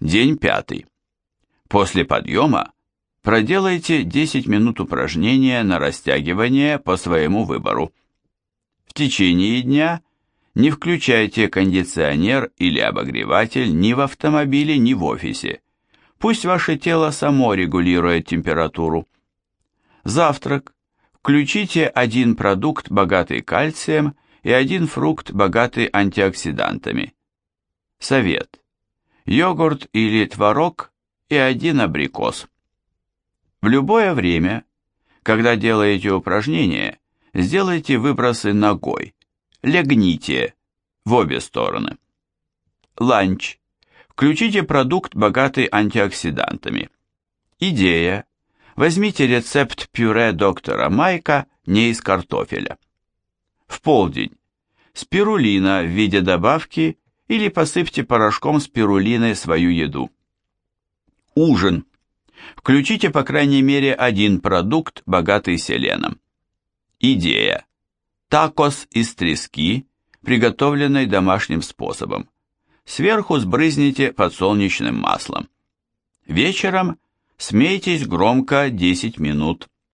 День пятый. После подъема проделайте 10 минут упражнения на растягивание по своему выбору. В течение дня не включайте кондиционер или обогреватель ни в автомобиле, ни в офисе. Пусть ваше тело само регулирует температуру. Завтрак. Включите один продукт, богатый кальцием, и один фрукт, богатый антиоксидантами. Совет. Йогурт или творог и один абрикос. В любое время, когда делаете упражнения, сделайте выбросы ногой. Легните в обе стороны. Ланч. Включите продукт, богатый антиоксидантами. Идея. Возьмите рецепт пюре доктора Майка не из картофеля. В полдень. Спирулина в виде добавки или посыпьте порошком спирулиной свою еду. Ужин. Включите по крайней мере один продукт, богатый селеном. Идея. Такос из трески, приготовленной домашним способом. Сверху сбрызните подсолнечным маслом. Вечером смейтесь громко 10 минут.